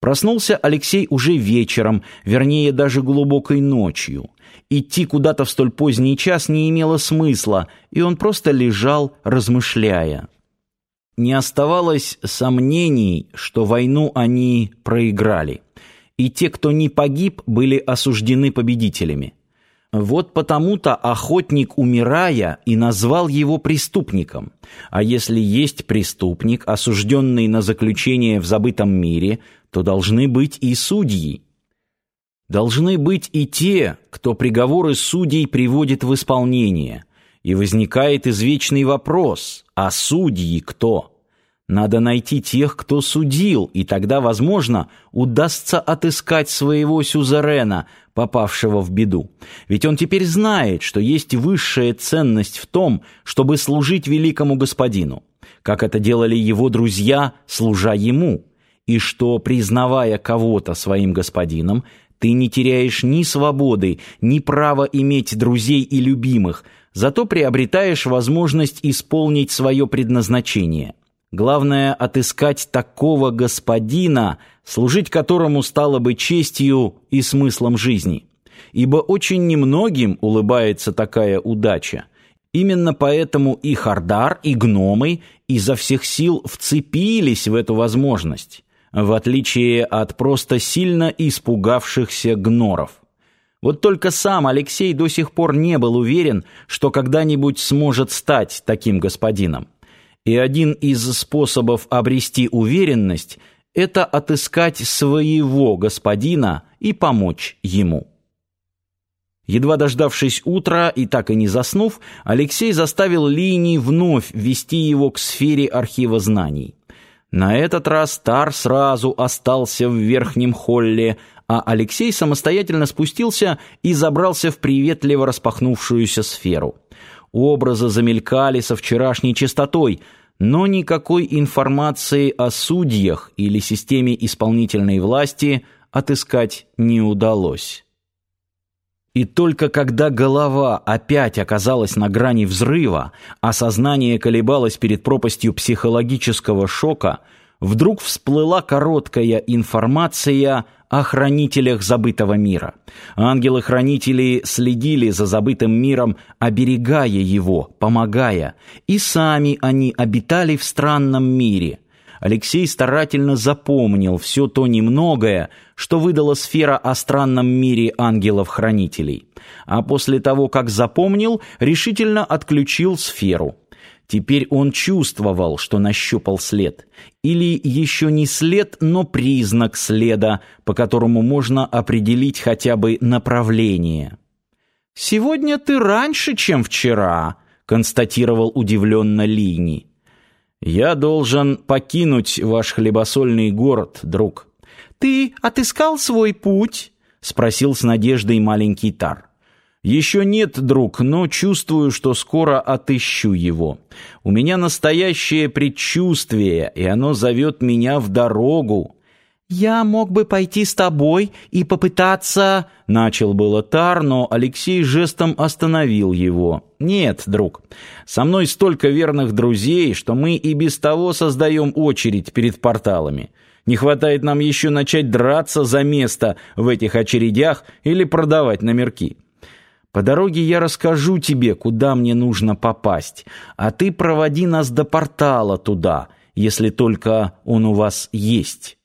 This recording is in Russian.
Проснулся Алексей уже вечером, вернее, даже глубокой ночью. Идти куда-то в столь поздний час не имело смысла, и он просто лежал, размышляя. Не оставалось сомнений, что войну они проиграли. И те, кто не погиб, были осуждены победителями. Вот потому-то охотник, умирая, и назвал его преступником. А если есть преступник, осужденный на заключение в забытом мире, то должны быть и судьи. Должны быть и те, кто приговоры судей приводит в исполнение. И возникает извечный вопрос, а судьи кто? Надо найти тех, кто судил, и тогда, возможно, удастся отыскать своего сюзерена, попавшего в беду. Ведь он теперь знает, что есть высшая ценность в том, чтобы служить великому господину, как это делали его друзья, служа ему, и что, признавая кого-то своим господином, ты не теряешь ни свободы, ни права иметь друзей и любимых, зато приобретаешь возможность исполнить свое предназначение – Главное — отыскать такого господина, служить которому стало бы честью и смыслом жизни. Ибо очень немногим улыбается такая удача. Именно поэтому и Хардар, и гномы изо всех сил вцепились в эту возможность, в отличие от просто сильно испугавшихся гноров. Вот только сам Алексей до сих пор не был уверен, что когда-нибудь сможет стать таким господином. И один из способов обрести уверенность – это отыскать своего господина и помочь ему. Едва дождавшись утра и так и не заснув, Алексей заставил Линии вновь вести его к сфере архива знаний. На этот раз Тар сразу остался в верхнем холле, а Алексей самостоятельно спустился и забрался в приветливо распахнувшуюся сферу – Образы замелькали со вчерашней частотой, но никакой информации о судьях или системе исполнительной власти отыскать не удалось. И только когда голова опять оказалась на грани взрыва, а сознание колебалось перед пропастью психологического шока, вдруг всплыла короткая информация о хранителях забытого мира. Ангелы-хранители следили за забытым миром, оберегая его, помогая, и сами они обитали в странном мире. Алексей старательно запомнил все то немногое, что выдала сфера о странном мире ангелов-хранителей. А после того, как запомнил, решительно отключил сферу – Теперь он чувствовал, что нащупал след. Или еще не след, но признак следа, по которому можно определить хотя бы направление. «Сегодня ты раньше, чем вчера», — констатировал удивленно Лини. «Я должен покинуть ваш хлебосольный город, друг». «Ты отыскал свой путь?» — спросил с надеждой маленький Тар. Еще нет, друг, но чувствую, что скоро отыщу его. У меня настоящее предчувствие, и оно зовет меня в дорогу. «Я мог бы пойти с тобой и попытаться...» Начал было Тар, но Алексей жестом остановил его. «Нет, друг, со мной столько верных друзей, что мы и без того создаем очередь перед порталами. Не хватает нам еще начать драться за место в этих очередях или продавать номерки». По дороге я расскажу тебе, куда мне нужно попасть, а ты проводи нас до портала туда, если только он у вас есть».